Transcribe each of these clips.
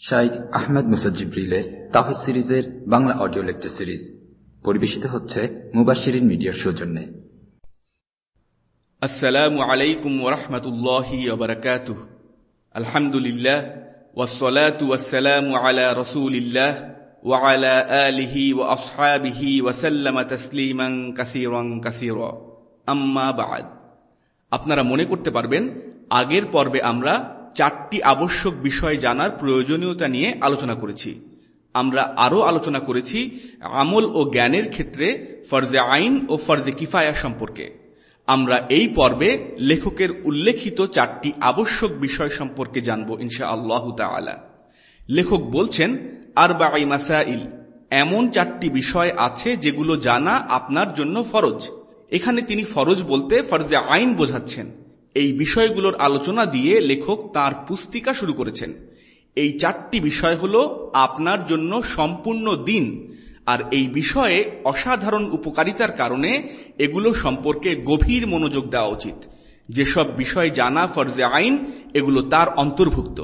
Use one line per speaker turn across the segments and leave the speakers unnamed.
শাইখ আহমেদ মুসাজিব্রিলের তাহিদ সিরিজের Bangla audio lecture series পরিবেশিত হচ্ছে মুবাশিরিন মিডিয়ার সৌজন্যে
السلام عليكم ورحمة الله وبركاته الحمد لله والصلاة والسلام على رسول الله وعلى آله وأصحابه وسلم تسليما كثيرا كثيرا أما بعد আপনারা মনে করতে পারবেন আগের পর্বে আমরা চারটি আবশ্যক বিষয় জানার প্রয়োজনীয়তা নিয়ে আলোচনা করেছি। আমরা আরও আলোচনা করেছি আমল ও জ্ঞানের ক্ষেত্রে ফরজে আইন ও ফরজে কিফায়া সম্পর্কে। আমরা এই পর্বে লেখকের উল্লেখিত চারটি আবশ্যক বিষয় সম্পর্কে জানব ইনশা আল্লাহ তালা লেখক বলছেন আর বাই মাসাইল, এমন চারটি বিষয় আছে যেগুলো জানা আপনার জন্য ফরজ। এখানে তিনি ফরজ বলতে ফরজে আইন বোঝাচ্ছেন। এই বিষয়গুলোর আলোচনা দিয়ে লেখক তার পুস্তিকা শুরু করেছেন। এই চারটি বিষয় হল আপনার জন্য সম্পূর্ণ দিন আর এই বিষয়ে অসাধারণ উপকারিতার কারণে এগুলো সম্পর্কে গভীর মনোযোগ দেওয়া উচিত। যেসব বিষয় জানা ফরজে আইন, এগুলো তার অন্তর্ভুক্ত।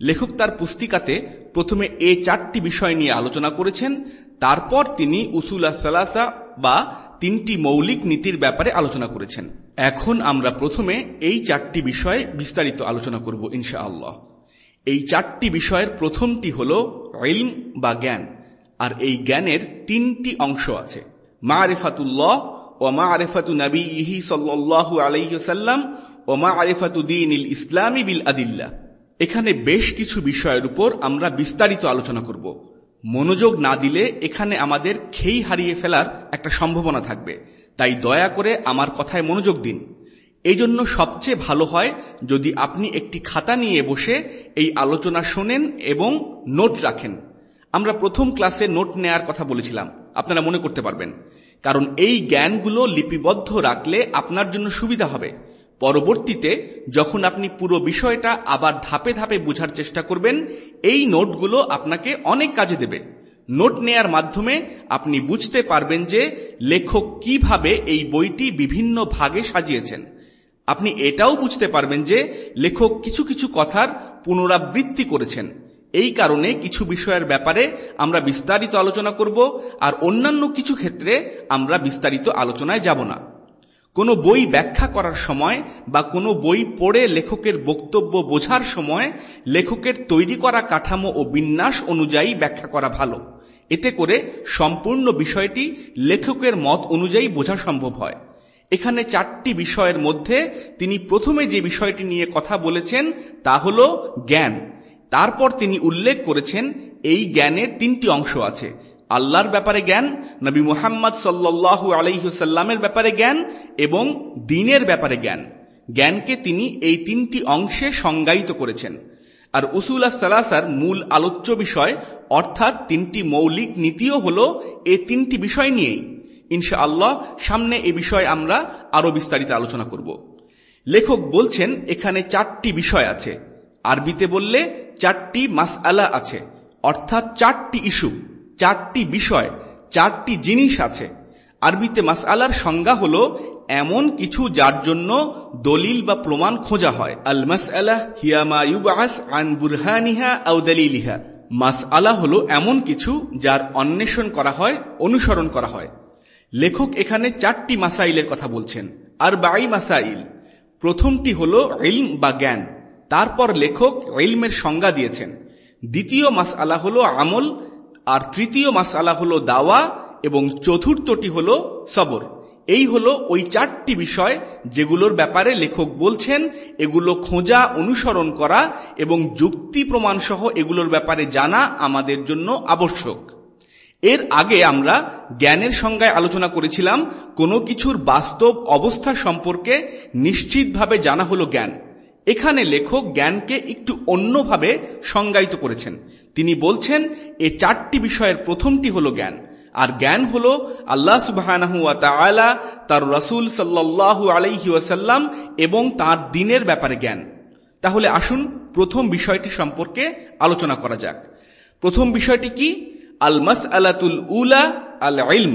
লেখক তার পুস্তিকাতে প্রথমে এ চারটি বিষয় নিয়ে আলোচনা করেছেন, তারপর তিনি উসুলা সালাসা বা তিনটি মৌলিক নীতির ব্যাপারে আলোচনা করেছেন। এখন আমরা প্রথমে এই চারটি বিষয়ে বিস্তারিত আলোচনা করব ইনশা আল্লাহ এই চারটি বিষয়ের প্রথমটি হল ইলম বা জ্ঞান, আর এই জ্ঞানের তিনটি অংশ আছে। মা আরেফাতুল্লাহ ও মা আরেফাতু নবী ইহি সাল্লাহ আলাইসাল্লাম ও মা আরেফাতু দিন ইসলামী বিল আদিল্লা। এখানে বেশ কিছু বিষয়ের উপর আমরা বিস্তারিত আলোচনা করব। মনোযোগ না দিলে এখানে আমাদের খেই হারিয়ে ফেলার একটা সম্ভাবনা থাকবে। তাই দয়া করে আমার কথায় মনোযোগ দিন। এই জন্য সবচেয়ে ভালো হয় যদি আপনি একটি খাতা নিয়ে বসে এই আলোচনা শোনেন এবং নোট রাখেন। আমরা প্রথম ক্লাসে নোট নেয়ার কথা বলেছিলাম। আপনারা মনে করতে পারবেন। কারণ এই জ্ঞানগুলো লিপিবদ্ধ রাখলে আপনার জন্য সুবিধা হবে। পরবর্তীতে যখন আপনি পুরো বিষয়টা আবার ধাপে ধাপে বোঝার চেষ্টা করবেন, এই নোটগুলো আপনাকে অনেক কাজে দেবে। নোট নেয়ার মাধ্যমে আপনি বুঝতে পারবেন যে লেখক কীভাবে এই বইটি বিভিন্ন ভাগে সাজিয়েছেন। আপনি এটাও বুঝতে পারবেন যে লেখক কিছু কিছু কথার পুনরাবৃত্তি করেছেন। এই কারণে কিছু বিষয়ের ব্যাপারে আমরা বিস্তারিত আলোচনা করব, আর অন্যান্য কিছু ক্ষেত্রে আমরা বিস্তারিত আলোচনায় যাব না। কোনো বই ব্যাখ্যা করার সময় বা কোনো বই পড়ে লেখকের বক্তব্য বোঝার সময় লেখকের তৈরি করা কাঠামো ও বিন্যাস অনুযায়ী ব্যাখ্যা করা ভালো। এতে করে সম্পূর্ণ বিষয়টি লেখকের মত অনুযায়ী বোঝা সম্ভব হয়। এখানে চারটি বিষয়ের মধ্যে তিনি প্রথমে যে বিষয়টি নিয়ে কথা বলেছেন তা হল জ্ঞান। তারপর তিনি উল্লেখ করেছেন এই জ্ঞানের তিনটি অংশ আছে। আল্লাহর ব্যাপারে জ্ঞান, নবী মুহাম্মদ সাল্লাহ আলহিহসাল্লামের ব্যাপারে জ্ঞান এবং দিনের ব্যাপারে জ্ঞান। জ্ঞানকে তিনি এই তিনটি অংশে সংজ্ঞায়িত করেছেন। আর উসুল্লাহ সালাসার মূল আলোচ্য বিষয়, অর্থাৎ তিনটি মৌলিক নীতিও হল এ তিনটি বিষয় নিয়েই। ইনশা আল্লাহ সামনে এ বিষয়ে আমরা আরও বিস্তারিত আলোচনা করব। লেখক বলছেন, এখানে চারটি বিষয় আছে। আরবিতে বললে চারটি মাস আছে, অর্থাৎ চারটি ইস্যু। চারটি বিষয়, চারটি জিনিস আছে। আরবিতে মাস আলার সংজ্ঞা হল এমন কিছু যার জন্য দলিল বা প্রমাণ খোঁজা হয়। আল মাস আলাহ হিয়ামা ইউবাস আন বুরহানিহা আউ দলিলিহা। মাস আলা হল এমন কিছু যার অন্বেষণ করা হয়, অনুসরণ করা হয়। লেখক এখানে চারটি মাসাইলের কথা বলছেন। আর বাই মাসাইল। প্রথমটি হল ইলম বা জ্ঞান। তারপর লেখক ইলমের সংজ্ঞা দিয়েছেন। দ্বিতীয় মাস আলা হল আমল আর তৃতীয় মাস আলা হল দাওয়া এবং চতুর্থটি হল সবর। এই হল ওই চারটি বিষয় যেগুলোর ব্যাপারে লেখক বলছেন এগুলো খোঁজা, অনুসরণ করা এবং যুক্তি প্রমাণ সহ এগুলোর ব্যাপারে জানা আমাদের জন্য আবশ্যক। এর আগে আমরা জ্ঞানের সংজ্ঞায় আলোচনা করেছিলাম, কোনো কিছুর বাস্তব অবস্থা সম্পর্কে নিশ্চিতভাবে জানা হলো জ্ঞান। এখানে লেখক জ্ঞানকে একটু অন্যভাবে সংজ্ঞায়িত করেছেন। তিনি বলছেন, এ চারটি বিষয়ের প্রথমটি হলো জ্ঞান, আর জ্ঞান হল আল্লাহ সুবাহ তার রসুল সাল্লাহ আলাইহি ওয়াসাল্লাম এবং তার দিনের ব্যাপারে জ্ঞান। তাহলে আসুন প্রথম বিষয়টি সম্পর্কে আলোচনা করা যাক। প্রথম বিষয়টি কি? আল মাস আলাতুল উলা আল ইলম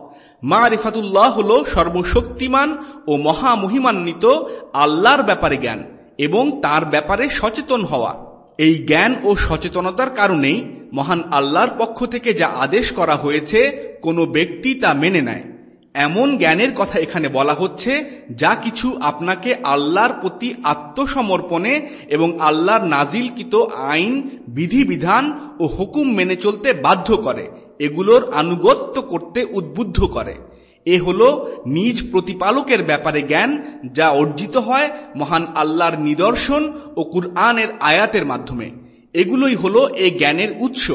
মা আরিফাতুল্লাহ হল সর্বশক্তিমান ও মহামহিমান্বিত আল্লাহর ব্যাপারে জ্ঞান এবং তার ব্যাপারে সচেতন হওয়া। এই জ্ঞান ও সচেতনতার কারণেই মহান আল্লাহর পক্ষ থেকে যা আদেশ করা হয়েছে, কোনো ব্যক্তি তা মেনে নেয়। এমন জ্ঞানের কথা এখানে বলা হচ্ছে, যা কিছু আপনাকে আল্লাহর প্রতি আত্মসমর্পণে এবং আল্লাহর নাজিলকৃত আইন, বিধিবিধান ও হুকুম মেনে চলতে বাধ্য করে। এগুলোর আনুগত্য করতে উদ্বুদ্ধ করে। এ হল নিজ প্রতিপালকের ব্যাপারে জ্ঞান, যা অর্জিত হয় মহান আল্লাহর নিদর্শন ও কুরআনের আয়াতের মাধ্যমে। এগুলোই হল এই জ্ঞানের উৎস।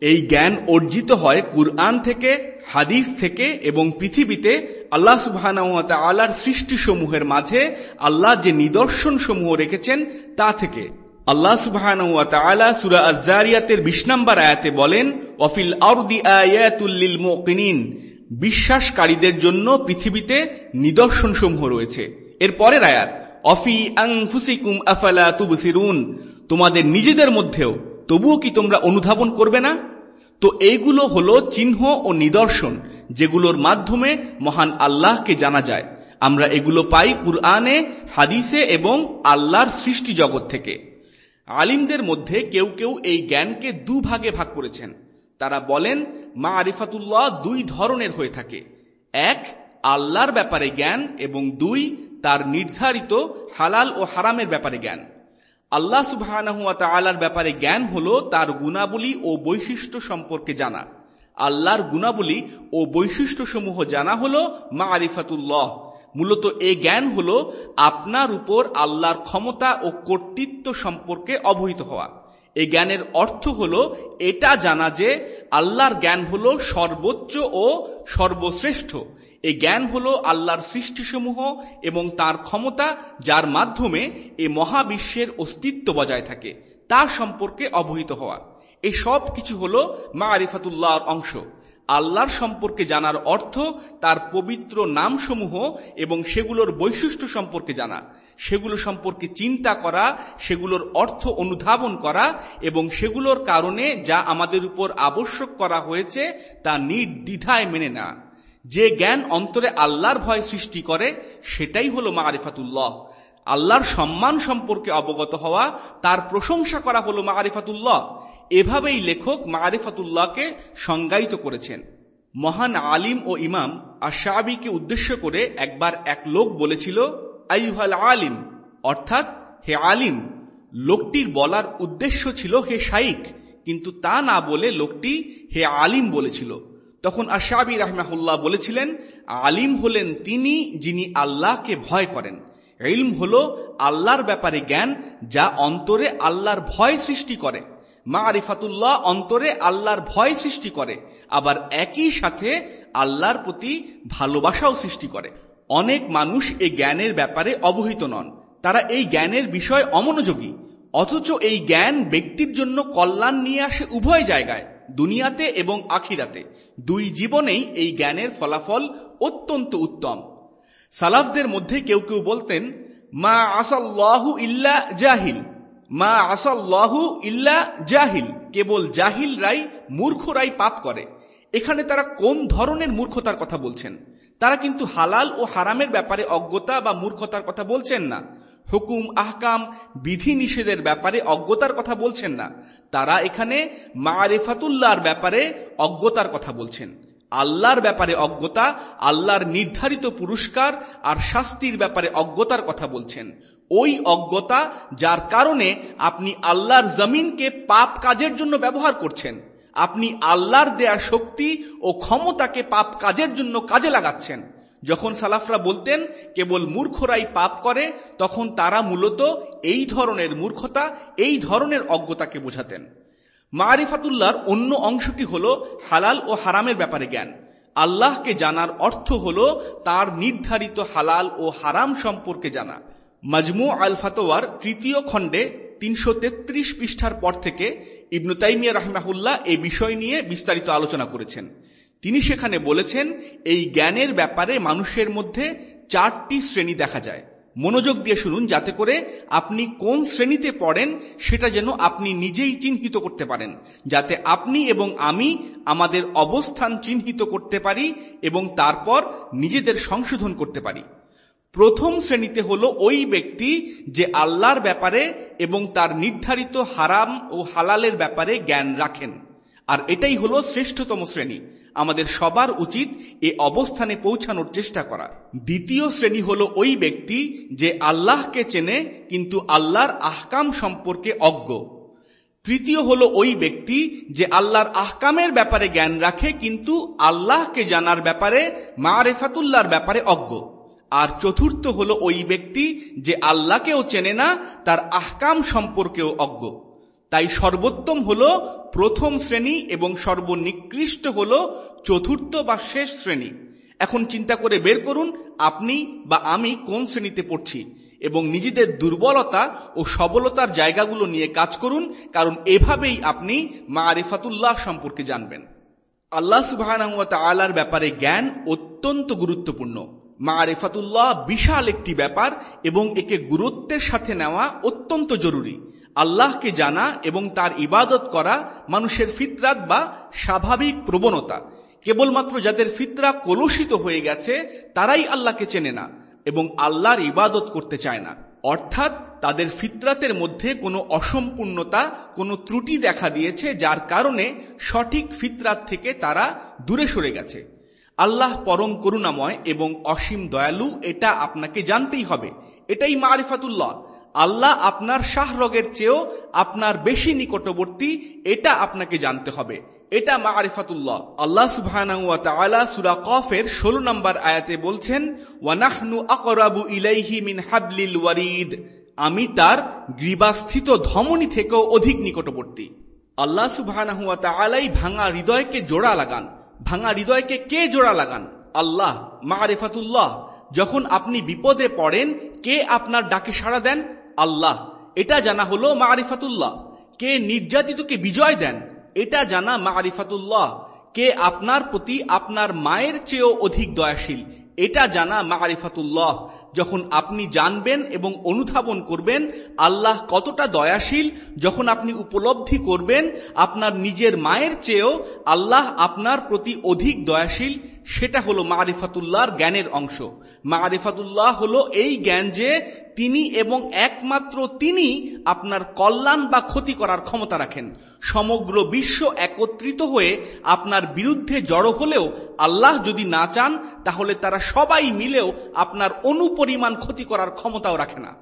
এই জ্ঞান অর্জিত হয় কুরআন থেকে, হাদিস থেকে এবং পৃথিবীতে আল্লাহ সুবাহ আল্লাহর সৃষ্টিসমূহের মাঝে আল্লাহ যে নিদর্শন সমূহ রেখেছেন তা থেকে। আল্লাহ সুবাহ সুরা আজারিয়াতের বিশ নম্বর আয়াতে বলেন অফিল আউদি বিশ্বাসকারীদের জন্য পৃথিবীতে নিদর্শন সমূহ রয়েছে। এর পরের আয়াত অফি আংফুসিকুম আফালা তুবসিরুন। তোমাদের নিজেদের মধ্যেও, তবুও কি তোমরা অনুধাবন করবে না? তো এইগুলো হলো চিহ্ন ও নিদর্শন, যেগুলোর মাধ্যমে মহান আল্লাহকে জানা যায়। আমরা এগুলো পাই কুরআনে, হাদিসে এবং আল্লাহর সৃষ্টি জগৎ থেকে। আলিমদের মধ্যে কেউ কেউ এই জ্ঞানকে দুভাগে ভাগ করেছেন। তারা বলেন মা আরিফাতুল্লাহ দুই ধরনের হয়ে থাকে। এক, আল্লাহর ব্যাপারে জ্ঞান এবং দুই, তার নির্ধারিত হালাল ও হারামের ব্যাপারে জ্ঞান। আল্লাহ সুবাহ ব্যাপারে জ্ঞান হল তার গুণাবলী ও বৈশিষ্ট্য সম্পর্কে জানা। আল্লাহর গুণাবলী ও বৈশিষ্ট্যসমূহ জানা হল মা আরিফাতুল্লাহ মূলত এ জ্ঞান হল আপনার উপর আল্লাহর ক্ষমতা ও কর্তৃত্ব সম্পর্কে অবহিত হওয়া। এই জ্ঞানের অর্থ হল এটা জানা যে আল্লাহর জ্ঞান হল সর্বোচ্চ ও সর্বশ্রেষ্ঠ। এই জ্ঞান হল আল্লাহর সৃষ্টিসমূহ এবং তার ক্ষমতা যার মাধ্যমে এ মহাবিশ্বের অস্তিত্ব বজায় থাকে তার সম্পর্কে অবহিত হওয়া। এই সব কিছু হল মা আরিফাতুল্লাহর অংশ। আল্লাহর সম্পর্কে জানার অর্থ তার পবিত্র নামসমূহ এবং সেগুলোর বৈশিষ্ট্য সম্পর্কে জানা। সেগুলো সম্পর্কে চিন্তা করা, সেগুলোর অর্থ অনুধাবন করা এবং সেগুলোর কারণে যা আমাদের উপর আবশ্যক করা হয়েছে তা নির্দ্বিধায় মেনে না যে জ্ঞান অন্তরে আল্লাহর ভয় সৃষ্টি করে, সেটাই হলো মারিফাতুল্লাহ। আল্লাহর সম্মান সম্পর্কে অবগত হওয়া, তার প্রশংসা করা হলো মারিফাতুল্লাহ। এভাবেই লেখক মারিফাতুল্লাহকে সংজ্ঞায়িত করেছেন। মহান আলিম ও ইমাম আশাবিকে উদ্দেশ্য করে একবার এক লোক বলেছিল আইহাল আলিম অর্থাৎ, হে আলিম, লোকটির বলার উদ্দেশ্য ছিল হে শাইক কিন্তু তা না বলে লোকটি হে আলিম বলেছিল। তখন আশাবি রাহমাহুল্লাহ বলেছিলেন, আলিম হলেন তিনি যিনি আল্লাহকে ভয় করেন। ইলম হল আল্লাহর ব্যাপারে জ্ঞান যা অন্তরে আল্লাহর ভয় সৃষ্টি করে। মা আরিফাতুল্লাহ অন্তরে আল্লাহর ভয় সৃষ্টি করে, আবার একই সাথে আল্লাহর প্রতি ভালোবাসাও সৃষ্টি করে। অনেক মানুষ এই জ্ঞানের ব্যাপারে অবহিত নন। তারা এই জ্ঞানের বিষয় অমনোযোগী, অথচ এই জ্ঞান ব্যক্তির জন্য কল্যাণ নিয়ে আসে উভয় জায়গায়, দুনিয়াতে এবং আখিরাতে। দুই জীবনেই এই জ্ঞানের ফলাফল অত্যন্ত উত্তম। সালাফদের মধ্যে কেউ কেউ বলতেন, মা আসাল্লাহু ইল্লা জাহিল। মা আসাল্লাহু ইল্লা জাহিল। কেবল জাহিলরাই মূর্খরাই পাপ করে। এখানে তারা কোন ধরনের মূর্খতার কথা বলছেন? তারা কিন্তু হালাল ও হারামের ব্যাপারে অজ্ঞতা বা মূর্খতার কথা বলছেন না। হুকুম, আহকাম বিধি নিষেধের ব্যাপারে অজ্ঞতার কথা বলছেন না। তারা এখানে মারেফাতুল্লাহর ব্যাপারে অজ্ঞতার কথা বলছেন। আল্লাহর ব্যাপারে অজ্ঞতা, আল্লাহর নির্ধারিত পুরস্কার আর শাস্তির ব্যাপারে অজ্ঞতার কথা বলছেন। ওই অজ্ঞতা যার কারণে আপনি আল্লাহর জমিনকে পাপ কাজের জন্য ব্যবহার করছেন। আপনি আল্লাহর দেয়া শক্তি ও ক্ষমতাকে পাপ কাজের জন্য কাজে লাগাচ্ছেন। যখন সালাফরা বলতেন, কেবল মূর্খরাই পাপ করে, তখন তারা মূলত এই ধরনের মূর্খতা, এই ধরনের অজ্ঞতাকে বোঝাতেন। মারিফাতুল্লাহর অন্য অংশটি হল হালাল ও হারামের ব্যাপারে জ্ঞান। আল্লাহকে জানার অর্থ হল তার নির্ধারিত হালাল ও হারাম সম্পর্কে জানা। মাজমু আল ফাতোয়ার তৃতীয় খণ্ডে তিনশো তেত্রিশ পৃষ্ঠার পর থেকে ইবনু তাইমিয়া রাহিমাহুল্লাহ এই বিষয় নিয়ে বিস্তারিত আলোচনা করেছেন। তিনি সেখানে বলেছেন, এই জ্ঞানের ব্যাপারে মানুষের মধ্যে চারটি শ্রেণি দেখা যায়। মনোযোগ দিয়ে শুনুন যাতে করে আপনি কোন শ্রেণীতে পড়েন সেটা যেন আপনি নিজেই চিহ্নিত করতে পারেন, যাতে আপনি এবং আমি আমাদের অবস্থান চিহ্নিত করতে পারি এবং তারপর নিজেদের সংশোধন করতে পারি। প্রথম শ্রেণীতে হলো ওই ব্যক্তি যে আল্লাহর ব্যাপারে এবং তার নির্ধারিত হারাম ও হালালের ব্যাপারে জ্ঞান রাখেন। আর এটাই হলো শ্রেষ্ঠতম শ্রেণি। আমাদের সবার উচিত এ অবস্থানে পৌঁছানোর চেষ্টা করা। দ্বিতীয় শ্রেণি হল ওই ব্যক্তি যে আল্লাহকে চেনে কিন্তু আল্লাহর আহকাম সম্পর্কে অজ্ঞ। তৃতীয় হল ওই ব্যক্তি যে আল্লাহর আহকামের ব্যাপারে জ্ঞান রাখে কিন্তু আল্লাহকে জানার ব্যাপারে মা রেফাতুল্লাহর ব্যাপারে অজ্ঞ। আর চতুর্থ হল ওই ব্যক্তি যে আল্লাহকেও চেনে না, তার আহকাম সম্পর্কেও অজ্ঞ। তাই সর্বোত্তম হল প্রথম শ্রেণি এবং সর্বনিকৃষ্ট হল চতুর্থ বা শেষ শ্রেণি। এখন চিন্তা করে বের করুন, আপনি বা আমি কোন শ্রেণীতে পড়ছি এবং নিজেদের দুর্বলতা ও সবলতার জায়গাগুলো নিয়ে কাজ করুন, কারণ এভাবেই আপনি মা আরিফাতুল্লাহ সম্পর্কে জানবেন। আল্লাহ সুবাহ ব্যাপারে জ্ঞান অত্যন্ত গুরুত্বপূর্ণ। মা আরিফাতুল্লাহ বিশাল একটি ব্যাপার এবং একে গুরুত্বের সাথে নেওয়া অত্যন্ত জরুরি। আল্লাহকে জানা এবং তার ইবাদত করা মানুষের ফিতরাত বা স্বাভাবিক প্রবণতা। কেবলমাত্র যাদের ফিতরা কলুষিত হয়ে গেছে, তারাই আল্লাহকে চেনে না এবং আল্লাহর ইবাদত করতে চায় না। অর্থাৎ তাদের ফিতরাতের মধ্যে কোনো অসম্পূর্ণতা, কোনো ত্রুটি দেখা দিয়েছে, যার কারণে সঠিক ফিতরাত থেকে তারা দূরে সরে গেছে। আল্লাহ পরম করুণাময় এবং অসীম দয়ালু, এটা আপনাকে জানতেই হবে। এটাই মারিফাতুল্লাহ। আল্লাহ আপনার শাহরগের চেয়েও আপনার বেশি নিকটবর্তী, এটা আপনাকে জানতে হবে। এটা মা আরিফাতুল্লাহ আল্লাহ সুবাহ সুরা কফের ষোলো নম্বর আয়াতে বলছেন, ওয়ানাহনু আকরাবু ইলাইহি মিন হাবলিল ওয়ারিদ। আমি তার গ্রীবাস্থিত ধমনী থেকেও অধিক নিকটবর্তী। আল্লাহ সুবাহ ভাঙা হৃদয়কে জোড়া লাগান। ভাঙা হৃদয়কে কে জোড়া লাগান? আল্লাহ মা আরিফাতুল্লাহ যখন আপনি বিপদে পড়েন, কে আপনার ডাকে সাড়া দেন? আল্লাহ। এটা জানা হলো মা আরিফাতুল্লাহ কে নির্যাতিতকে বিজয় দেন? এটা জানা মা আরিফাতুল্লাহ কে আপনার প্রতি আপনার মায়ের চেয়েও অধিক দয়াশীল? এটা জানা মা আরিফাতুল্লাহ যখন আপনি জানবেন এবং অনুধাবন করবেন, আল্লাহ কতটা দয়াশীল, যখন আপনি উপলব্ধি করবেন, আপনার নিজের মায়ের চেয়েও আল্লাহ আপনার প্রতি অধিক দয়াশীল সেটা হলো মারিফাতুল্লাহর জ্ঞানের অংশ। মারিফাতুল্লাহ হলো এই জ্ঞান যে তিনি এবং একমাত্র তিনি আপনার কল্যাণ বা ক্ষতি করার ক্ষমতা রাখেন। সমগ্র বিশ্ব একত্রিত হয়ে আপনার বিরুদ্ধে জড়ো হলেও আল্লাহ যদি না চান, তাহলে তারা সবাই মিলেও আপনার অনুপরিমাণ ক্ষতি করার ক্ষমতাও রাখে না।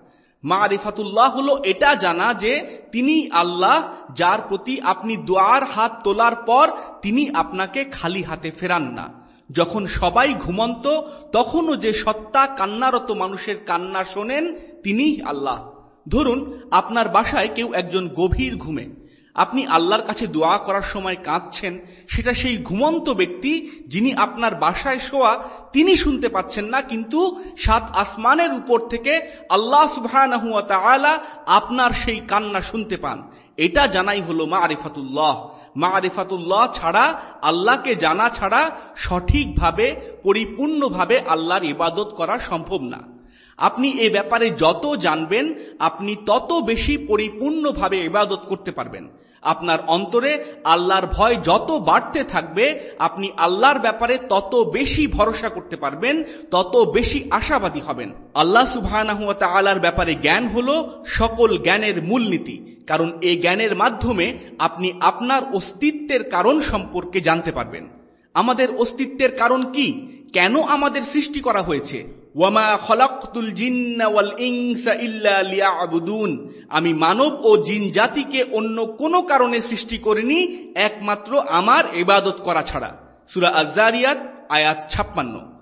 মা মারিফাতুল্লাহ হলো এটা জানা যে তিনি আল্লাহ, যার প্রতি আপনি দোয়ার হাত তোলার পর তিনি আপনাকে খালি হাতে ফেরান না। যখন সবাই ঘুমন্ত, তখনও যে সত্তা কান্নারত মানুষের কান্না শোনেন, তিনিই আল্লাহ। ধরুন, আপনার বাসায় কেউ একজন গভীর ঘুমে। আপনি আল্লাহর কাছে দোয়া করার সময় কাঁদছেন, সেটা সেই ঘুমন্ত ব্যক্তি যিনি আপনার বাসায় শোয়া তিনি শুনতে পাচ্ছেন না, কিন্তু সাত আসমানের উপর থেকে আল্লাহ সুবাহ আপনার সেই কান্না শুনতে পান। এটা জানাই হলো মা আরিফাতুল্লাহ মা আরিফাতুল্লাহ ছাড়া, আল্লাহকে জানা ছাড়া সঠিকভাবে, পরিপূর্ণভাবে আল্লাহর ইবাদত করা সম্ভব না। আপনি এ ব্যাপারে যত জানবেন, আপনি তত বেশি পরিপূর্ণভাবে ইবাদত করতে পারবেন। আপনার অন্তরে আল্লাহর ভয় যত বাড়তে থাকবে, আপনি আল্লাহর ব্যাপারে তত বেশি ভরসা করতে পারবেন, তত বেশি আশাবাদী হবেন। আল্লাহ সুবাহ আলার ব্যাপারে জ্ঞান হল সকল জ্ঞানের মূলনীতি, কারণ এই জ্ঞানের মাধ্যমে আপনি আপনার অস্তিত্বের কারণ সম্পর্কে জানতে পারবেন। আমাদের অস্তিত্বের কারণ কি? কেন আমাদের সৃষ্টি করা হয়েছে? ওয়ামা জিন্নাওয়াল ইল্লা আমি মানব ও জিন জাতিকে অন্য কোনো কারণে সৃষ্টি করিনি, একমাত্র আমার এবাদত করা ছাড়া। সুরা আজারিয়াত আয়াত ছাপ্পান্ন।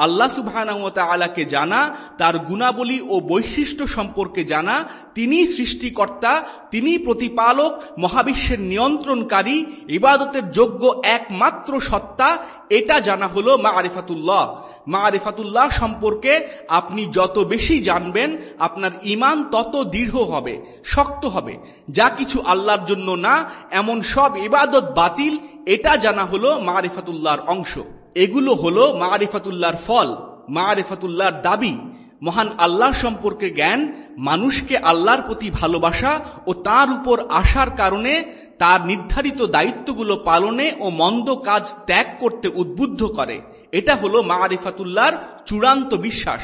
আল্লাহ সুবাহানাকে জানা, তার গুণাবলী ও বৈশিষ্ট্য সম্পর্কে জানা, তিনি সৃষ্টিকর্তা, তিনি প্রতিপালক, মহাবিশ্বের নিয়ন্ত্রণকারী, ইবাদতের যোগ্য একমাত্র সত্তা, এটা জানা হলো মা আরিফাতুল্লাহ মা আরিফাতুল্লাহ সম্পর্কে আপনি যত বেশি জানবেন, আপনার ইমান তত দৃঢ় হবে, শক্ত হবে। যা কিছু আল্লাহর জন্য না, এমন সব ইবাদত বাতিল, এটা জানা হলো মা আরিফাতুল্লাহর অংশ। এগুলো হলো মারিফাতুল্লাহর ফল মা মারিফাতুল্লাহর দাবি। মহান আল্লাহ সম্পর্কে জ্ঞান, মানুষকে আল্লাহর প্রতি ভালোবাসা ও তার উপর আসার কারণে তার নির্ধারিত দায়িত্বগুলো পালনে ও মন্দ কাজ ত্যাগ করতে উদ্বুদ্ধ করে। এটা হলো মারিফাতুল্লাহর চূড়ান্ত বিশ্বাস।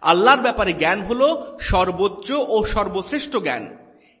আল্লাহর ব্যাপারে জ্ঞান হলো সর্বোচ্চ ও সর্বশ্রেষ্ঠ জ্ঞান।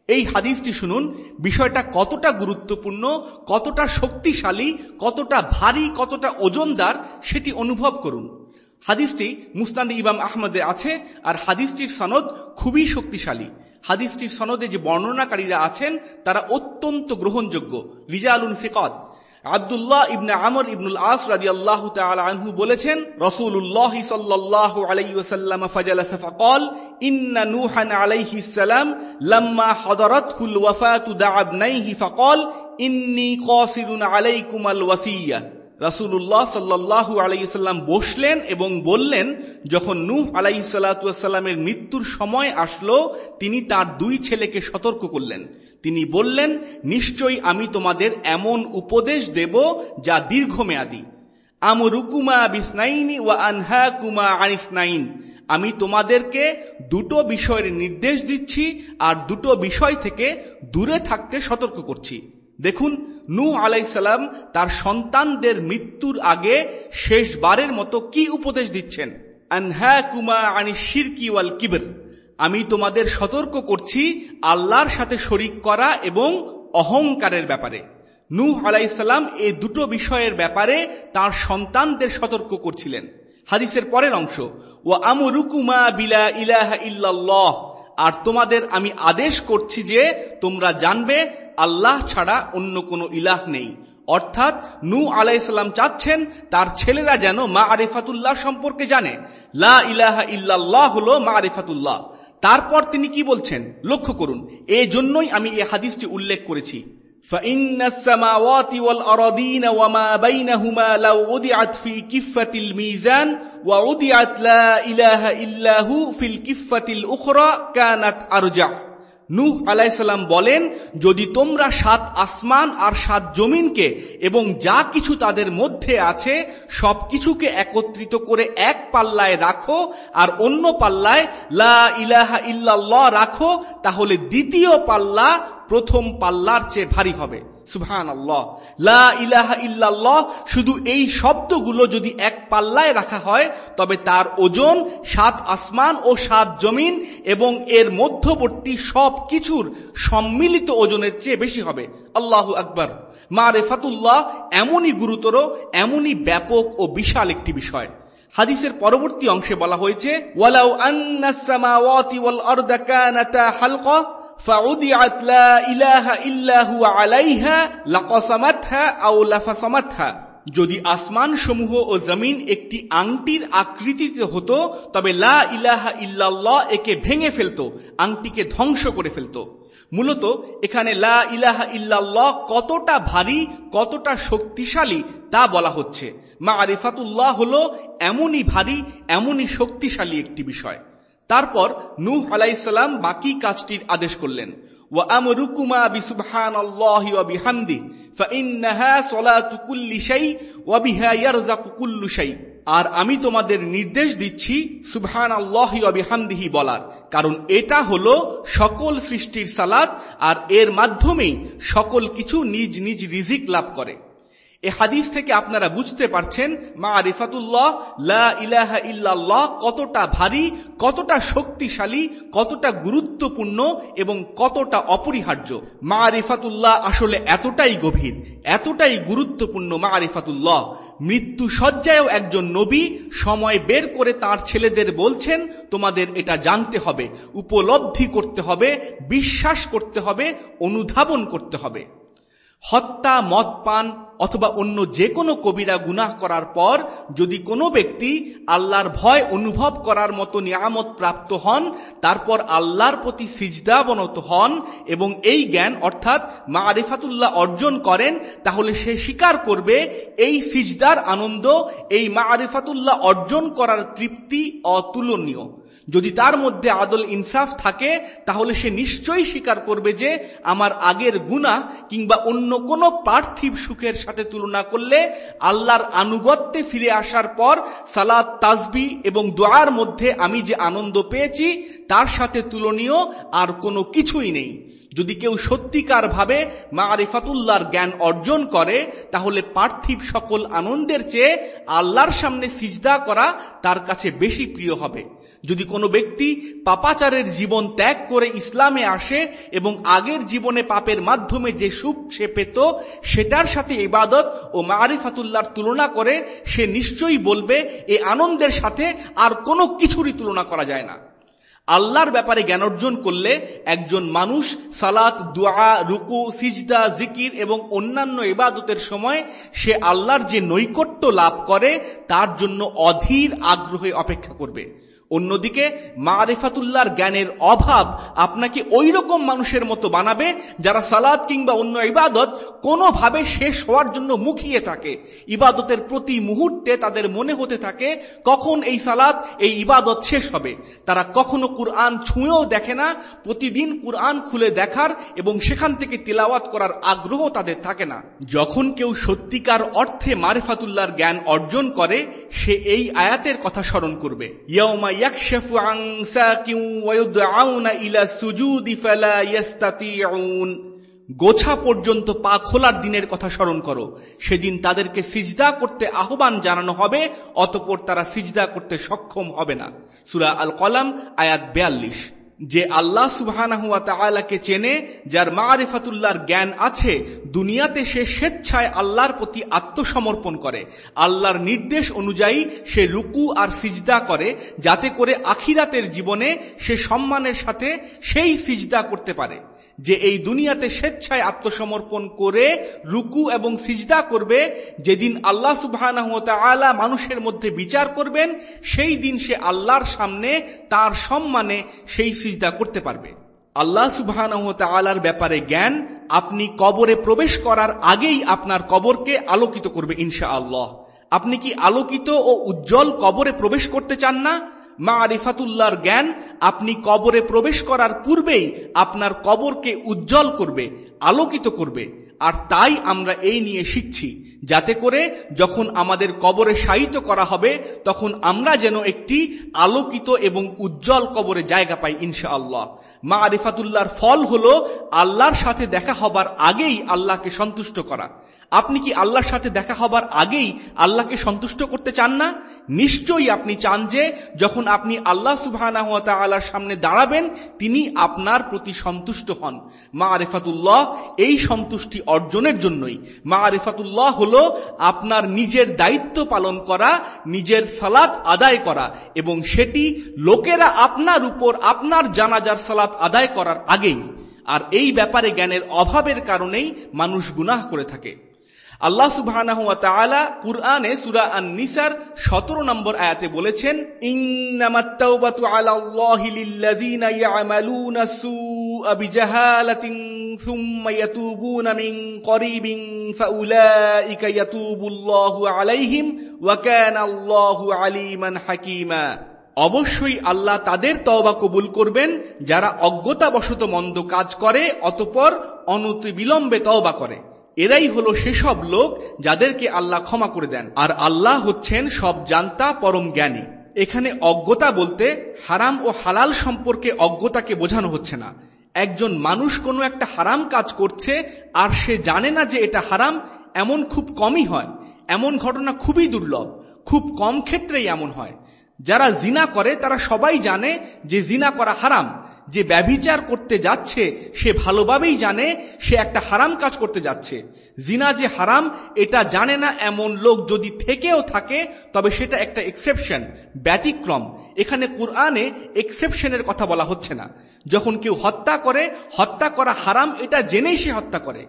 এই হাদিসটি শুনুন, বিষয়টা কতটা গুরুত্বপূর্ণ, কতটা শক্তিশালী, কতটা ভারী, কতটা ওজনদার সেটি অনুভব করুন। হাদিসটি মুস্তান ইবাম আহমদে আছে আর হাদিসটির সনদ খুবই শক্তিশালী। হাদিসটির সনদে যে বর্ণনাকারীরা আছেন, তারা অত্যন্ত গ্রহণযোগ্য। রিজা আলুন ফিকত আবদুল্লাহ ইবনে আমর ইবনুল আস রাজি আল্লাহ আনহু বলেছেন রসুল্লাহ সাল্লাহ আলাইসাল্লাম ফাজালাস ফাকল, ইন্না নুহান আলাইহি সালাম লাম্মা হদরত কুল ওয়াফাতু দাআবনাইহি ফাকল, ইন্নি কাসিরুন আলাইকুম আল ওয়াসিয়া। রাসুল্লাহ সাল্লাহ আলাইসাল্লাম বসলেন এবং বললেন, যখন নূহ আলাইসাল্লামের মৃত্যুর সময় আসলো, তিনি তার দুই ছেলেকে সতর্ক করলেন। তিনি বললেন, নিশ্চয়ই আমি তোমাদের এমন উপদেশ দেব যা দীর্ঘমেয়াদী। আমরুকুমা বিসনাইনি ওয়া আনহা কুমা আনিসনাইন। আমি তোমাদেরকে দুটো বিষয়ের নির্দেশ দিচ্ছি আর দুটো বিষয় থেকে দূরে থাকতে সতর্ক করছি। দেখুন নু আলাইসাল্লাম তার সন্তানদের মৃত্যুর আগে শেষবারের মতো কি উপদেশ দিচ্ছেন? কুমা আনি শিরকি ওয়াল আমি তোমাদের সতর্ক করছি আল্লাহর সাথে শরিক করা এবং অহংকারের ব্যাপারে। নূহ আলাইসাল্লাম এই দুটো বিষয়ের ব্যাপারে তার সন্তানদের সতর্ক করছিলেন। হাদিসের পরের অংশ ও আমরুকুমা বিলা ইলাহা ইল্লাল্লাহ। আর তোমাদের আমি আদেশ করছি যে তোমরা জানবে আল্লাহ ছাড়া অন্য কোনো ইলাহ নেই অর্থাৎ নু আলাইসাল্লাম চাচ্ছেন তার ছেলেরা যেন মা আরিফাতুল্লাহ সম্পর্কে জানে লা ইলাহা ইল্লাল্লাহ হল মা আরিফাতুল্লাহ তারপর তিনি কি বলছেন লক্ষ্য করুন এই জন্যই আমি এই হাদিসটি উল্লেখ করেছি فإن السماوات والأرضين وما بينهما لو وضعت في كفة الميزان ووضعت لا إله إلا هو في الكفة الأخرى كانت أرجع নূহ আলাইসাল্লাম বলেন, যদি তোমরা সাত আসমান আর সাত জমিনকে এবং যা কিছু তাদের মধ্যে আছে সব কিছুকে একত্রিত করে এক পাল্লায় রাখো আর অন্য পাল্লায় লা ইলাহা ইল্লাল্লাহ রাখো, তাহলে দ্বিতীয় পাল্লা প্রথম পাল্লার চেয়ে ভারী হবে। সুহান ইল্লাল্লাহ, শুধু এই শব্দগুলো যদি এক পাল্লায় রাখা হয়, তবে তার ওজন সাত আসমান ও সাত জমিন এবং এর মধ্যবর্তী সব কিছুর সম্মিলিত ওজনের চেয়ে বেশি হবে। আল্লাহ আকবর। মা রেফাতুল্লাহ এমনই গুরুতর, এমনই ব্যাপক ও বিশাল একটি বিষয়। হাদিসের পরবর্তী অংশে বলা হয়েছে, ওয়ালাউ সামাওয়াতি ওয়াল আরদা কানাতা হালকা فعدعت لا إله إلا هو عليها لقسمتها أو لفصمتها যদি আসমান সমূহ ও জমিন একটি আংটির আকৃতিতে হতো তবে লা ইলাহা ইল্লাল্লাহ একে ভেঙে ফেলতো আংটিকে ধ্বংস করে ফেলতো মূলত এখানে লা ইলাহা ইল্লাল্লাহ কতটা ভারী কতটা শক্তিশালী তা বলা হচ্ছে মা আরিফাতুল্লাহ হল এমনই ভারী এমনই শক্তিশালী একটি বিষয় তারপর নূহ আলাইসাল্লাম বাকি কাজটির আদেশ করলেন وأمركما بسبحان الله وبحمده فإنها صلاة كل شيء وبها يرزق كل شيء আর আমি তোমাদের নির্দেশ দিচ্ছি সুবহান আল্লাহ বিহামদিহি বলার কারণ এটা হলো সকল সৃষ্টির সালাত আর এর মাধ্যমেই সকল কিছু নিজ নিজ রিজিক লাভ করে এ হাদিস থেকে আপনারা বুঝতে পারছেন মা রিফাতুল্লাহ লা ইলাহা ইল্লাল্লাহ, কতটা ভারী, কতটা শক্তিশালী, কতটা গুরুত্বপূর্ণ এবং কতটা অপরিহার্য। মা রিফাতুল্লাহ আসলে এতটাই গভীর, এতটাই গুরুত্বপূর্ণ মা রিফাতুল্লাহ মৃত্যু সজ্জায়ও একজন নবী, সময় বের করে তার ছেলেদের বলছেন, তোমাদের এটা জানতে হবে, উপলব্ধি করতে হবে, বিশ্বাস করতে হবে, অনুধাবন করতে হবে। হত্যা মদ পান অথবা অন্য যে কোনো কবিরা গুনাহ করার পর যদি কোনো ব্যক্তি আল্লাহর ভয় অনুভব করার মতো নিয়ামত প্রাপ্ত হন, তারপর আল্লাহর প্রতি সিজদাবনত হন এবং এই জ্ঞান অর্থাৎ মা আরিফাতুল্লাহ অর্জন করেন, তাহলে সে স্বীকার করবে এই সিজদার আনন্দ, এই মা আরিফাতুল্লাহ অর্জন করার তৃপ্তি অতুলনীয়। যদি তার মধ্যে আদল ইনসাফ থাকে, তাহলে সে নিশ্চয়ই স্বীকার করবে যে, আমার আগের গুণা কিংবা অন্য কোনো পার্থিব সুখের সাথে তুলনা করলে আল্লাহর আনুগত্যে ফিরে আসার পর সালাদ তাজবি এবং দোয়ার মধ্যে আমি যে আনন্দ পেয়েছি, তার সাথে তুলনীয় আর কোনো কিছুই নেই। যদি কেউ সত্যিকার ভাবে মা আরিফাতুল্লাহর জ্ঞান অর্জন করে, তাহলে পার্থিব সকল আনন্দের চেয়ে আল্লাহর সামনে সিজদা করা তার কাছে বেশি প্রিয় হবে। যদি কোনো ব্যক্তি পাপাচারের জীবন ত্যাগ করে ইসলামে আসে এবং আগের জীবনে পাপের মাধ্যমে যে সুখ সে পেত, সেটার সাথে ইবাদত ও মারিফাতুল্লাহর তুলনা করে, সে নিশ্চয়ই বলবে এই আনন্দের সাথে আর কোনো কিছুরই তুলনা করা যায় না। আল্লাহর ব্যাপারে জ্ঞান অর্জন করলে একজন মানুষ সালাত, দোয়া, রুকু, সিজদা, জিকির এবং অন্যান্য ইবাদতের সময় সে আল্লাহর যে নৈকট্য লাভ করে, তার জন্য অধীর আগ্রহে অপেক্ষা করবে। অন্যদিকে মারেফাতুল্লাহর জ্ঞানের অভাব আপনাকে ওই রকম মানুষের মতো বানাবে যারা সালাদ কিংবা অন্য ইবাদত কোনোভাবে শেষ হওয়ার জন্য মুখিয়ে থাকে। ইবাদতের প্রতি মুহূর্তে তাদের মনে হতে থাকে, কখন এই সালাদ এই ইবাদত শেষ হবে। তারা কখনো কুরআন ছুঁয়েও দেখে না, প্রতিদিন কুরআন খুলে দেখার এবং সেখান থেকে তিলাওয়াত করার আগ্রহ তাদের থাকে না। যখন কেউ সত্যিকার অর্থে মারেফাতুল্লাহর জ্ঞান অর্জন করে, সে এই আয়াতের কথা স্মরণ করবে। ইয়মা يكشف عن ساق ويدعون إلى السجود فلا يستطيعون গোছা পর্যন্ত পা খোলার দিনের কথা স্মরণ করো সেদিন তাদেরকে সিজদা করতে আহ্বান জানানো হবে অতপর তারা সিজদা করতে সক্ষম হবে না সুরা আল কলাম আয়াত বেয়াল্লিশ যে আল্লাহ সুবাহানাকে চেনে, যার মা মারিফাতুল্লাহর জ্ঞান আছে, দুনিয়াতে সে স্বেচ্ছায় আল্লাহর প্রতি আত্মসমর্পণ করে। আল্লাহর নির্দেশ অনুযায়ী সে রুকু আর সিজদা করে, যাতে করে আখিরাতের জীবনে সে সম্মানের সাথে সেই সিজদা করতে পারে। যে এই দুনিয়াতে স্বেচ্ছায় আত্মসমর্পণ করে, রুকু এবং সিজদা করবে, যেদিন আল্লাহ সুবাহ মানুষের মধ্যে বিচার করবেন, সেই দিন সে আল্লাহর সামনে তার সম্মানে সেই সিজদা করতে পারবে। আল্লাহ সুবাহ ব্যাপারে জ্ঞান আপনি কবরে প্রবেশ করার আগেই আপনার কবরকে আলোকিত করবে ইনশা আল্লাহ আপনি কি আলোকিত ও উজ্জ্বল কবরে প্রবেশ করতে চান না? মা আরিফাতুল্লাহর জ্ঞান আপনি কবরে প্রবেশ করার পূর্বেই আপনার কবরকে উজ্জ্বল করবে, আলোকিত করবে। আর তাই আমরা এই নিয়ে শিখছি, যাতে করে যখন আমাদের কবরে শায়িত করা হবে, তখন আমরা যেন একটি আলোকিত এবং উজ্জ্বল কবরে জায়গা পাই ইনশা আল্লাহ মা আরিফাতুল্লাহর ফল হল আল্লাহর সাথে দেখা হবার আগেই আল্লাহকে সন্তুষ্ট করা। আপনি কি আল্লাহর সাথে দেখা হবার আগেই আল্লাহকে সন্তুষ্ট করতে চান না? নিশ্চয়ই আপনি চান যে, যখন আপনি আল্লাহ সুবাহ সামনে দাঁড়াবেন, তিনি আপনার প্রতি সন্তুষ্ট হন। মা আরেফাতুল্লাহ এই সন্তুষ্টি অর্জনের জন্যই। মা আরেফাতুল্লাহ হল আপনার নিজের দায়িত্ব পালন করা, নিজের সালাত আদায় করা, এবং সেটি লোকেরা আপনার উপর, আপনার জানাজার সালাত আদায় করার আগেই। আর এই ব্যাপারে জ্ঞানের অভাবের কারণেই মানুষ গুনাহ করে থাকে। আল্লাহ সুবাহ কুরআনে সুরা আন নিসার সতেরো নম্বর আয়াতে বলেছেন অবশ্যই আল্লাহ তাদের তওবা কবুল করবেন, যারা অজ্ঞতাবশত মন্দ কাজ করে, অতপর অনতি বিলম্বে তওবা করে। এরাই হলো সেসব লোক যাদেরকে আল্লাহ ক্ষমা করে দেন। আর আল্লাহ হচ্ছেন সব জানতা পরম জ্ঞানী। এখানে অজ্ঞতা বলতে হারাম ও হালাল সম্পর্কে অজ্ঞতাকে বোঝানো হচ্ছে না। একজন মানুষ কোনো একটা হারাম কাজ করছে আর সে জানে না যে এটা হারাম, এমন খুব কমই হয়। এমন ঘটনা খুবই দুর্লভ, খুব কম ক্ষেত্রেই এমন হয়। যারা জিনা করে তারা সবাই জানে যে জিনা করা হারাম। যে ব্যভিচার করতে যাচ্ছে, সে ভালোভাবেই জানে, সে একটা হারাম কাজ করতে যাচ্ছে। জিনা যে হারাম, এটা জানে না এমন লোক যদি থেকেও থাকে, তবে সেটা একটা এক্সেপশন ব্যতিক্রম। এখানে কোরআনে এক্সেপশনের কথা বলা হচ্ছে না। যখন কেউ হত্যা করে, হত্যা করা হারাম, এটা জেনেই সে হত্যা করে।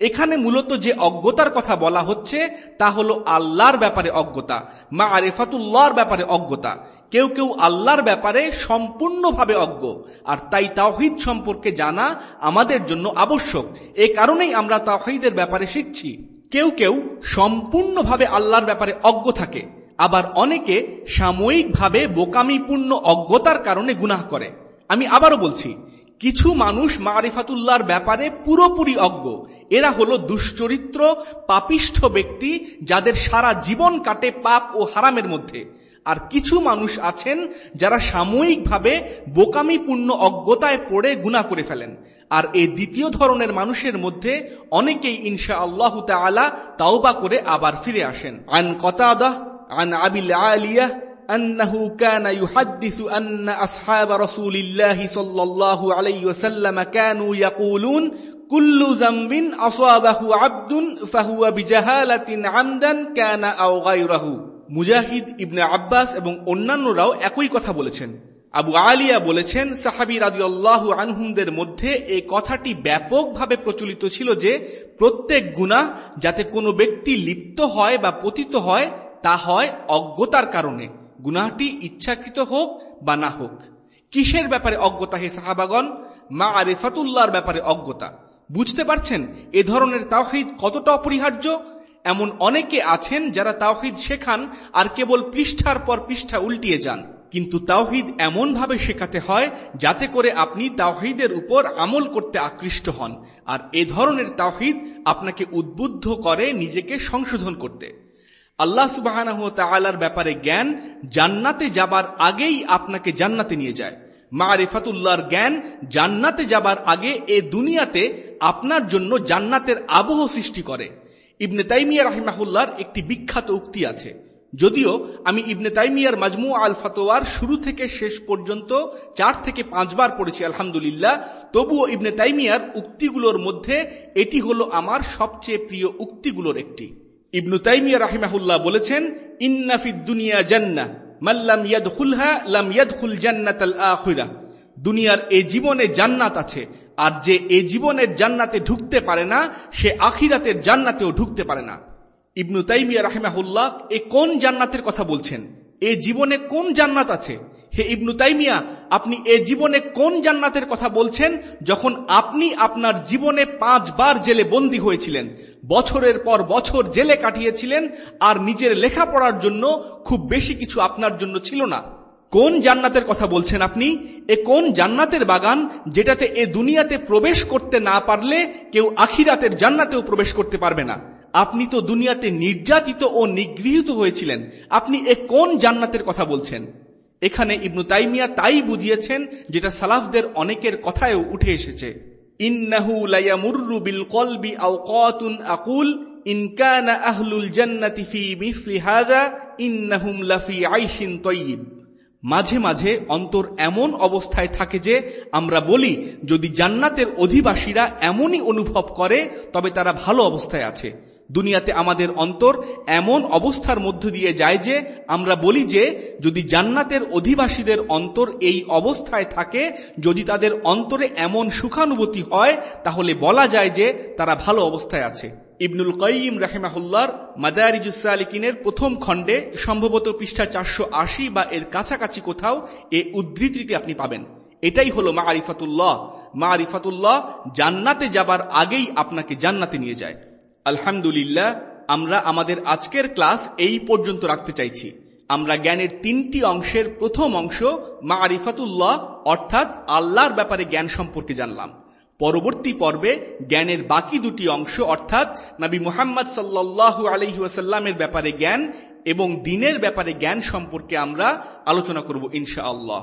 এখানে মূলত যে অজ্ঞতার কথা বলা হচ্ছে, তা হলো আল্লাহর ব্যাপারে অজ্ঞতা মা আরেফাতুল্লাহর ব্যাপারে অজ্ঞতা। কেউ কেউ আল্লাহর ব্যাপারে সম্পূর্ণভাবে অজ্ঞ, আর তাই তাওহিদ সম্পর্কে জানা আমাদের জন্য আবশ্যক। এ কারণেই আমরা তাওহিদের ব্যাপারে শিখছি। কেউ কেউ সম্পূর্ণভাবে আল্লাহর ব্যাপারে অজ্ঞ থাকে, আবার অনেকে সাময়িকভাবে বোকামিপূর্ণ অজ্ঞতার কারণে গুনাহ করে। আমি আবারও বলছি, কিছু মানুষ মা মারিফাতুল্লাহর ব্যাপারে পুরোপুরি অজ্ঞ এরা হলো দুশ্চরিত্র, পাপিষ্ঠ ব্যক্তি যাদের সারা জীবন কাটে পাপ ও হারামের মধ্যে। আর কিছু মানুষ আছেন যারা সাময়িকভাবে বোকামিপূর্ণ অজ্ঞতায় পড়ে গুণা করে ফেলেন। আর এই দ্বিতীয় ধরনের মানুষের মধ্যে অনেকেই ইনশা আল্লাহ তাওবা করে আবার ফিরে আসেন। আন কতাদা, আন আবিল আলিয়া أنه كان يحدث أن أصحاب رسول الله صلى الله عليه وسلم كانوا يقولون كل ذنب أصابه عبد فهو بجهالة عمدا كان أو غيره মুজাহিদ ইবনে আব্বাস এবং অন্যান্যরাও একই কথা বলেছেন আবু আলিয়া বলেছেন সাহাবি রাদিউল্লাহ আনহুমদের মধ্যে এই কথাটি ব্যাপকভাবে প্রচলিত ছিল যে প্রত্যেক গুণা যাতে কোনো ব্যক্তি লিপ্ত হয় বা পতিত হয় তা হয় অজ্ঞতার কারণে গুনাহটি ইচ্ছাকৃত হোক বা না হোক। কিসের ব্যাপারে অজ্ঞতা হে সাহাবাগন মা আরেফাতুল্লাহর ব্যাপারে অজ্ঞতা। বুঝতে পারছেন? এ ধরনের তাওহিদ কতটা অপরিহার্য? এমন অনেকে আছেন যারা তাওহিদ শেখান আর কেবল পৃষ্ঠার পর পৃষ্ঠা উল্টিয়ে যান। কিন্তু তাওহিদ এমনভাবে শেখাতে হয় যাতে করে আপনি তাওহিদের উপর আমল করতে আকৃষ্ট হন। আর এ ধরনের তাওহিদ আপনাকে উদ্বুদ্ধ করে নিজেকে সংশোধন করতে। আল্লাহ সুবাহ ব্যাপারে জ্ঞান জান্নাতে যাবার আগেই আপনাকে জান্নাতে নিয়ে যায়। মা রেফাতুল্লাহর জ্ঞান জান্নাতে যাবার আগে এ দুনিয়াতে আপনার জন্য জান্নাতের আবহ সৃষ্টি করে। ইবনে তাইমিয়া রাহিমাহুল্লার একটি বিখ্যাত উক্তি আছে। যদিও আমি ইবনে তাইমিয়ার মাজমু আল ফাতোয়ার শুরু থেকে শেষ পর্যন্ত চার থেকে পাঁচবার পড়েছি, আলহামদুলিল্লাহ। তবুও ইবনে তাইমিয়ার উক্তিগুলোর মধ্যে এটি হলো আমার সবচেয়ে প্রিয় উক্তিগুলোর একটি। ইবনু তাইমিয়া রাহিমাহুল্লাহ বলেছেন ইন্নাফিদ দুনিয়া জান্না মাল্লাম ইয়াদখুলহা, লাম ইয়াদখুল জান্নাতাল আখিরা। দুনিয়ার এ জীবনে জান্নাত আছে, আর যে এ জীবনের জান্নাতে ঢুকতে পারে না, সে আখিরাতের জান্নাতেও ঢুকতে পারে না। ইবনু তাইমিয়া রাহিমাহুল্লাহ এ কোন জান্নাতের কথা বলছেন? এ জীবনে কোন জান্নাত আছে? হে ইবনু তাইমিয়া, আপনি এ জীবনে কোন জান্নাতের কথা বলছেন যখন আপনি আপনার জীবনে পাঁচবার জেলে বন্দী হয়েছিলেন? বছরের পর বছর জেলে কাটিয়েছিলেন আর নিজের লেখাপড়ার জন্য খুব বেশি কিছু আপনার জন্য ছিল না। কোন জান্নাতের কথা বলছেন আপনি? এ কোন জান্নাতের বাগান যেটাতে এ দুনিয়াতে প্রবেশ করতে না পারলে কেউ আখিরাতের জান্নাতেও প্রবেশ করতে পারবে না? আপনি তো দুনিয়াতে নির্যাতিত ও নিগৃহীত হয়েছিলেন। আপনি এ কোন জান্নাতের কথা বলছেন? এখানে ইবনু তাইমিয়া তাই বুঝিয়েছেন যেটা সালাফদের অনেকের কথায়ও উঠে এসেছে। বিল কলবি আকুল আহলুল লাফি আইশিন মাঝে মাঝে অন্তর এমন অবস্থায় থাকে যে, আমরা বলি, যদি জান্নাতের অধিবাসীরা এমনই অনুভব করে, তবে তারা ভালো অবস্থায় আছে। দুনিয়াতে আমাদের অন্তর এমন অবস্থার মধ্য দিয়ে যায় যে, আমরা বলি যে, যদি জান্নাতের অধিবাসীদের অন্তর এই অবস্থায় থাকে, যদি তাদের অন্তরে এমন সুখানুভূতি হয়, তাহলে বলা যায় যে, তারা ভালো অবস্থায় আছে। ইবনুল কয়িম রাহেমাহুল্লার মাদারিজুসালিকিনের প্রথম খণ্ডে সম্ভবত পৃষ্ঠা চারশো আশি বা এর কাছাকাছি কোথাও এ উদ্ধৃতিটি আপনি পাবেন। এটাই হলো মা আরিফাতুল্লাহ মা আরিফাতুল্লাহ জান্নাতে যাবার আগেই আপনাকে জান্নাতে নিয়ে যায়। আলহামদুলিল্লাহ, আমরা আমাদের আজকের ক্লাস এই পর্যন্ত রাখতে চাইছি। আমরা জ্ঞানের তিনটি অংশের প্রথম অংশ মা আরিফাতুল্লাহ অর্থাৎ আল্লাহর ব্যাপারে জ্ঞান সম্পর্কে জানলাম। পরবর্তী পর্বে জ্ঞানের বাকি দুটি অংশ, অর্থাৎ নবী মুহাম্মদ সাল্লাল্লাহু আলহি ওয়াসাল্লামের ব্যাপারে জ্ঞান এবং দিনের ব্যাপারে জ্ঞান সম্পর্কে আমরা আলোচনা করব ইনশা আল্লাহ